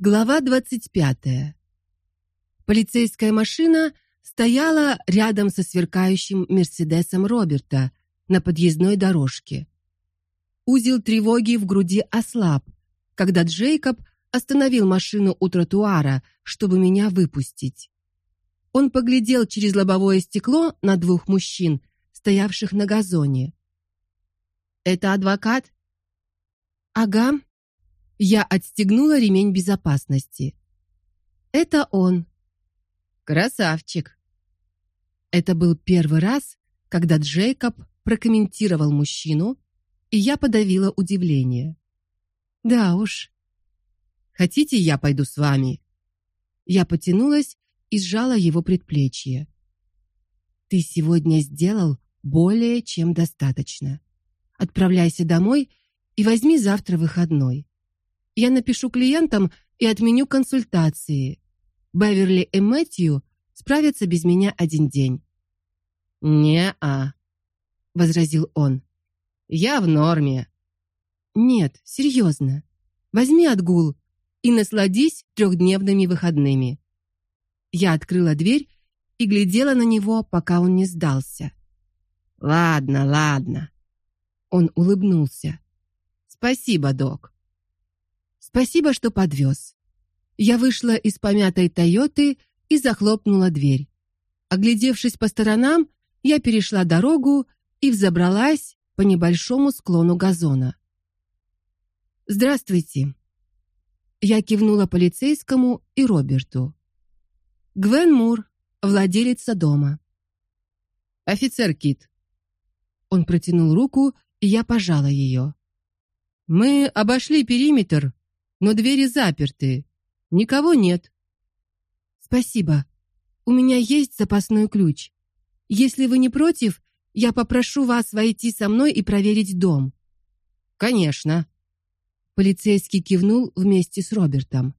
Глава двадцать пятая. Полицейская машина стояла рядом со сверкающим Мерседесом Роберта на подъездной дорожке. Узел тревоги в груди ослаб, когда Джейкоб остановил машину у тротуара, чтобы меня выпустить. Он поглядел через лобовое стекло на двух мужчин, стоявших на газоне. Это адвокат? Ага. Я отстегнула ремень безопасности. Это он. Красавчик. Это был первый раз, когда Джейкоб прокомментировал мужчину, и я подавила удивление. Да уж. Хотите, я пойду с вами? Я потянулась и сжала его предплечье. Ты сегодня сделал более чем достаточно. Отправляйся домой и возьми завтра выходной. Я напишу клиентам и отменю консультации. Беверли и Мэтью справятся без меня один день. Не-а, возразил он. Я в норме. Нет, серьезно. Возьми отгул и насладись трехдневными выходными. Я открыла дверь и глядела на него, пока он не сдался. Ладно, ладно. Он улыбнулся. Спасибо, док. Спасибо, что подвез. Я вышла из помятой Тойоты и захлопнула дверь. Оглядевшись по сторонам, я перешла дорогу и взобралась по небольшому склону газона. Здравствуйте. Я кивнула полицейскому и Роберту. Гвен Мур, владелица дома. Офицер Кит. Он протянул руку, и я пожала ее. Мы обошли периметр, но двери заперты. Никого нет. Спасибо. У меня есть запасной ключ. Если вы не против, я попрошу вас войти со мной и проверить дом. Конечно. Полицейский кивнул вместе с Робертом.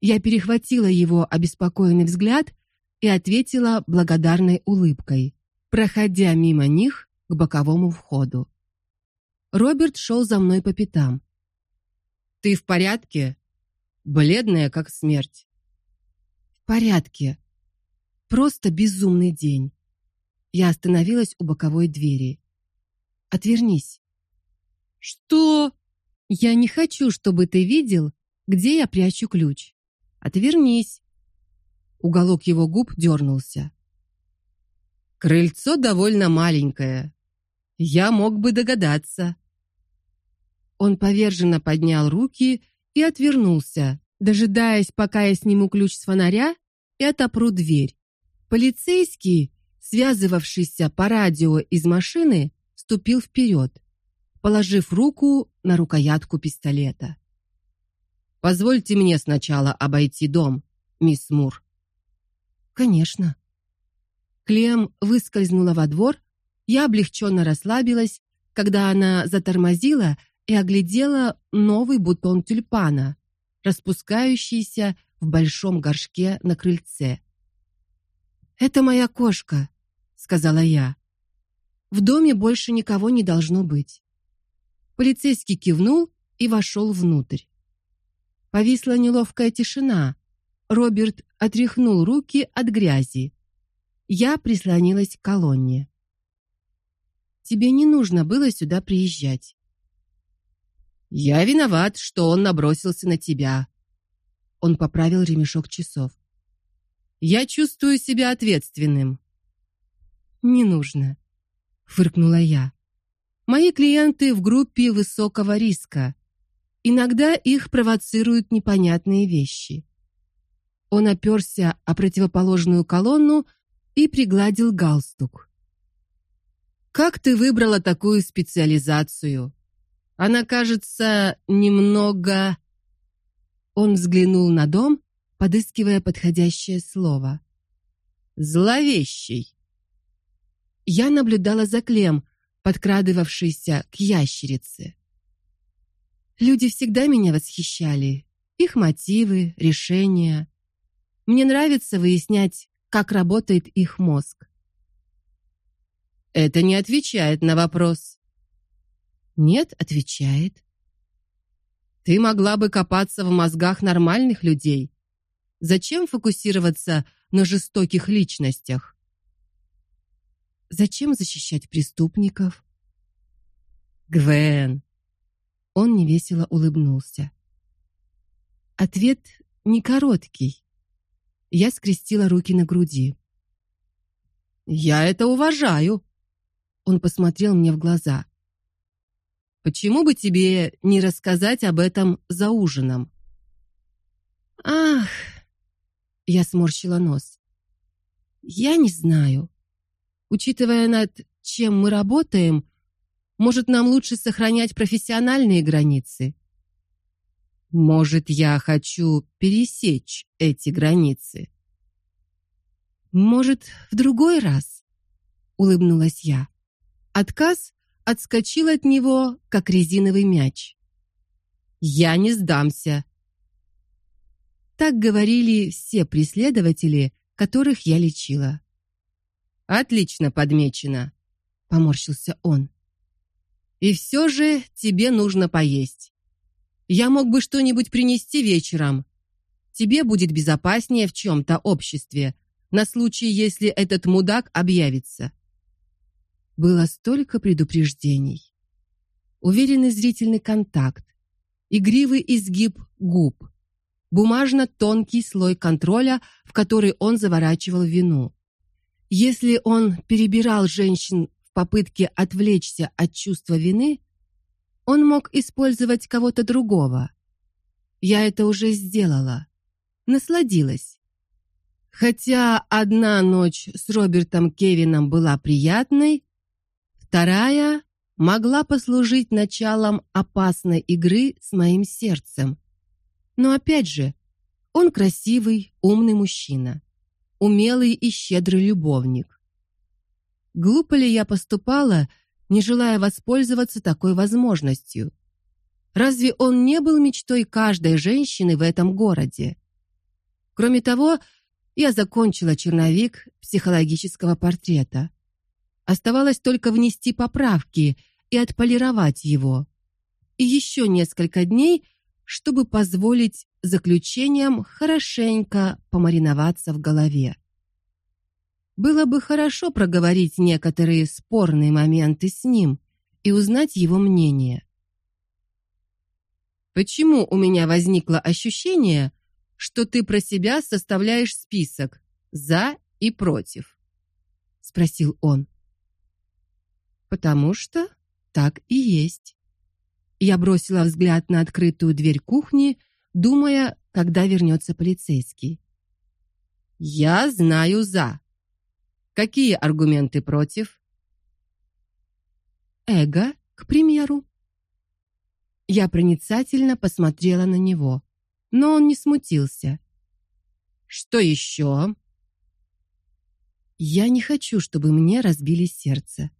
Я перехватила его обеспокоенный взгляд и ответила благодарной улыбкой, проходя мимо них к боковому входу. Роберт шел за мной по пятам. Ты в порядке? Бледная как смерть. В порядке. Просто безумный день. Я остановилась у боковой двери. Отвернись. Что? Я не хочу, чтобы ты видел, где я прячу ключ. Отвернись. Уголок его губ дернулся. Крыльцо довольно маленькое. Я мог бы догадаться. Он поверженно поднял руки и отвернулся, дожидаясь, пока я сниму ключ с фонаря и отопру дверь. Полицейский, связывавшийся по радио из машины, ступил вперед, положив руку на рукоятку пистолета. Позвольте мне сначала обойти дом, мисс Мур. Конечно. Клем выскользнула во двор. Я облегченно расслабилась, когда она затормозила и оглядела новый бутон тюльпана, распускающийся в большом горшке на крыльце. Это моя кошка, сказала я. В доме больше никого не должно быть. Полицейский кивнул и вошел внутрь. Повисла неловкая тишина. Роберт отряхнул руки от грязи. Я прислонилась к колонне. Тебе не нужно было сюда приезжать. Я виноват, что он набросился на тебя. Он поправил ремешок часов. Я чувствую себя ответственным. Не нужно, фыркнула я. Мои клиенты в группе высокого риска. Иногда их провоцируют непонятные вещи. Он оперся о противоположную колонну и пригладил галстук. Как ты выбрала такую специализацию? Она, кажется, немного Он взглянул на дом, подыскивая подходящее слово. Зловещий. Я наблюдала за Клем, подкрадывавшийся к ящерице. Люди всегда меня восхищали, их мотивы, решения. Мне нравится выяснять, как работает их мозг. Это не отвечает на вопрос. Нет, отвечает. Ты могла бы копаться в мозгах нормальных людей. Зачем фокусироваться на жестоких личностях? Зачем защищать преступников? Гвен. Он невесело улыбнулся. Ответ не короткий. Я скрестила руки на груди. Я это уважаю. Он посмотрел мне в глаза. Почему бы тебе не рассказать об этом за ужином? Ах, я сморщила нос. Я не знаю. Учитывая над чем мы работаем, может, нам лучше сохранять профессиональные границы. Может, я хочу пересечь эти границы. Может, в другой раз, улыбнулась я. Отказ отскочил от него, как резиновый мяч. Я не сдамся. Так говорили все преследователи, которых я лечила. Отлично подмечено, поморщился он. И все же тебе нужно поесть. Я мог бы что-нибудь принести вечером. Тебе будет безопаснее в чем то обществе, на случай, если этот мудак объявится. Было столько предупреждений. Уверенный зрительный контакт, игривый изгиб губ, бумажно-тонкий слой контроля, в который он заворачивал вину. Если он перебирал женщин в попытке отвлечься от чувства вины, он мог использовать кого-то другого. Я это уже сделала. Насладилась. Хотя одна ночь с Робертом Кевином была приятной, Вторая могла послужить началом опасной игры с моим сердцем. Но опять же, он красивый, умный мужчина, умелый и щедрый любовник. Глупо ли я поступала, не желая воспользоваться такой возможностью? Разве он не был мечтой каждой женщины в этом городе? Кроме того, я закончила черновик психологического портрета. Оставалось только внести поправки и отполировать его. И еще несколько дней, чтобы позволить заключениям хорошенько помариноваться в голове. Было бы хорошо проговорить некоторые спорные моменты с ним и узнать его мнение. Почему у меня возникло ощущение, что ты про себя составляешь список за и против? спросил он. Потому что так и есть. Я бросила взгляд на открытую дверь кухни, думая, когда вернется полицейский. Я знаю за. Какие аргументы против? Эго, к примеру. Я проницательно посмотрела на него, но он не смутился. Что еще? Я не хочу, чтобы мне разбили сердце.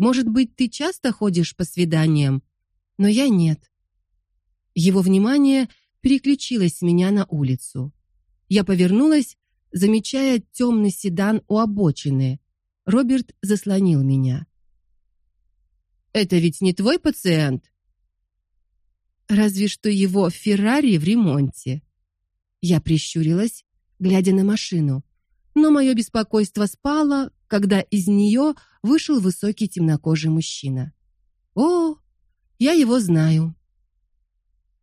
Может быть, ты часто ходишь по свиданиям, но я нет. Его внимание переключилось с меня на улицу. Я повернулась, замечая темный седан у обочины. Роберт заслонил меня. Это ведь не твой пациент. Разве что его Феррари в ремонте. Я прищурилась, глядя на машину, но мое беспокойство спало, когда из нее вышел высокий темнокожий мужчина. О, я его знаю.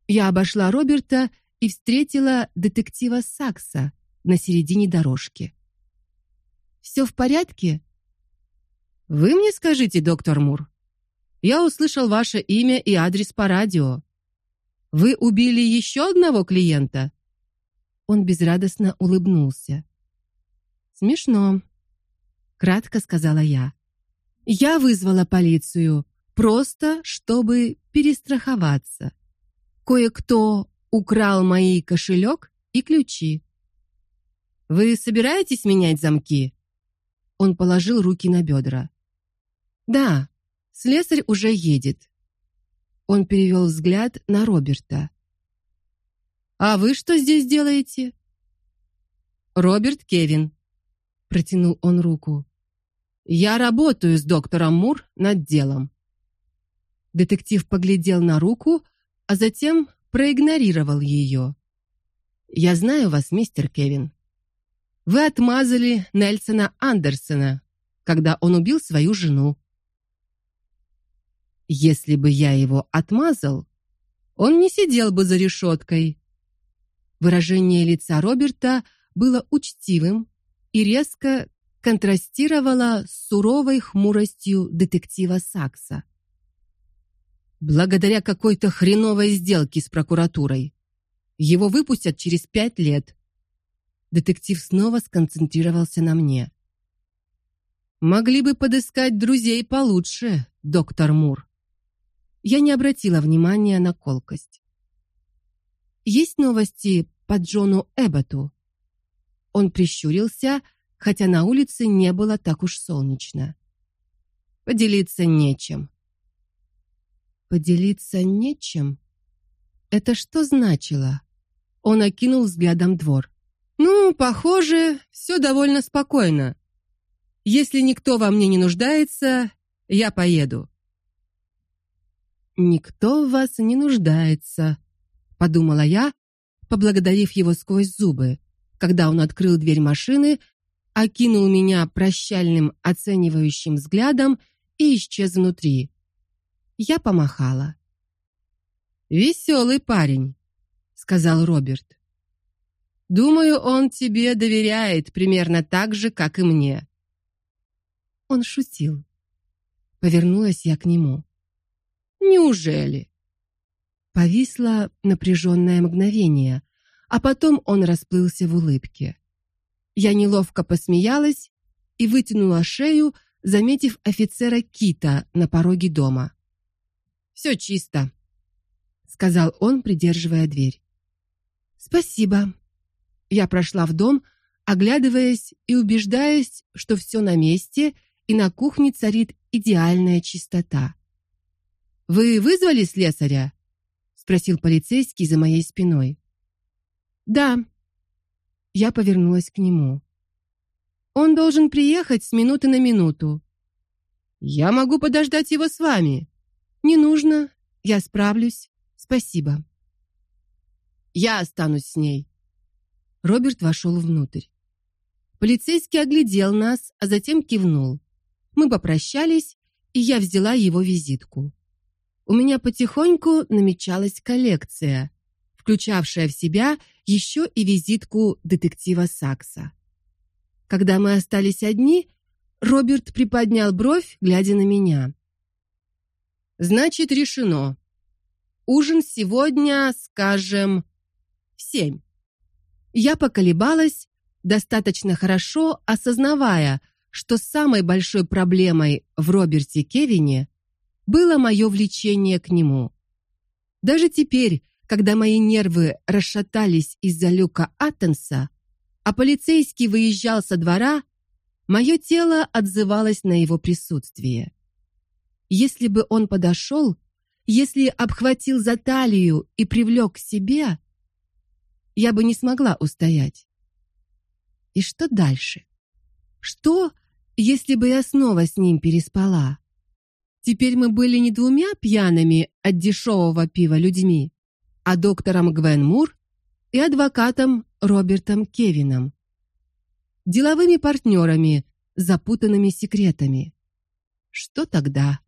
Я обошла Роберта и встретила детектива Сакса на середине дорожки. «Все в порядке? Вы мне скажите, доктор Мур. Я услышал ваше имя и адрес по радио. Вы убили еще одного клиента? Он безрадостно улыбнулся. Смешно, кратко сказала я. Я вызвала полицию просто, чтобы перестраховаться. Кое-кто украл мои кошелек и ключи. Вы собираетесь менять замки? Он положил руки на бедра. Да, слесарь уже едет. Он перевел взгляд на Роберта. А вы что здесь делаете? Роберт Кевин, протянул он руку. Я работаю с доктором Мур над делом. Детектив поглядел на руку, а затем проигнорировал ее. Я знаю вас, мистер Кевин. Вы отмазали Нельсона Андерсона, когда он убил свою жену. Если бы я его отмазал, он не сидел бы за решеткой. Выражение лица Роберта было учтивым и резко контрастировало с суровой хмуростью детектива Сакса. Благодаря какой-то хреновой сделке с прокуратурой его выпустят через пять лет. Детектив снова сконцентрировался на мне. Могли бы подыскать друзей получше, доктор Мур. Я не обратила внимания на колкость. Есть новости по Джону Эбботу. Он прищурился, хотя на улице не было так уж солнечно. Поделиться нечем. Поделиться нечем. Это что значило? Он окинул взглядом двор. Ну, похоже, все довольно спокойно. Если никто во мне не нуждается, я поеду. Никто в вас не нуждается, подумала я, поблагодарив его сквозь зубы, когда он открыл дверь машины, окинул меня прощальным оценивающим взглядом и исчез внутри. Я помахала. Веселый парень, сказал Роберт. Думаю, он тебе доверяет примерно так же, как и мне. Он шутил. Повернулась я к нему. Неужели? Повисло напряженное мгновение, а потом он расплылся в улыбке. Я неловко посмеялась и вытянула шею, заметив офицера Кита на пороге дома. «Все чисто, сказал он, придерживая дверь. Спасибо. Я прошла в дом, оглядываясь и убеждаясь, что все на месте и на кухне царит идеальная чистота. Вы вызвали слесаря? спросил полицейский за моей спиной. Да. Я повернулась к нему. Он должен приехать с минуты на минуту. Я могу подождать его с вами. Не нужно, я справлюсь. Спасибо. Я останусь с ней. Роберт вошел внутрь. Полицейский оглядел нас, а затем кивнул. Мы попрощались, и я взяла его визитку. У меня потихоньку намечалась коллекция, включавшая в себя еще и визитку детектива Сакса. Когда мы остались одни, Роберт приподнял бровь, глядя на меня. Значит, решено. Ужин сегодня, скажем, в семь. Я поколебалась, достаточно хорошо осознавая, что самой большой проблемой в Роберте Кевине было мое влечение к нему. Даже теперь, когда мои нервы расшатались из-за Люка Аттенса, а полицейский выезжал со двора, мое тело отзывалось на его присутствие. Если бы он подошел, если обхватил за талию и привлек к себе, я бы не смогла устоять. И что дальше? Что, если бы я снова с ним переспала? Теперь мы были не двумя пьяными от дешевого пива людьми, а доктором Гвен Мур и адвокатом Робертом Кевином. Деловыми партнерами, запутанными секретами. Что тогда?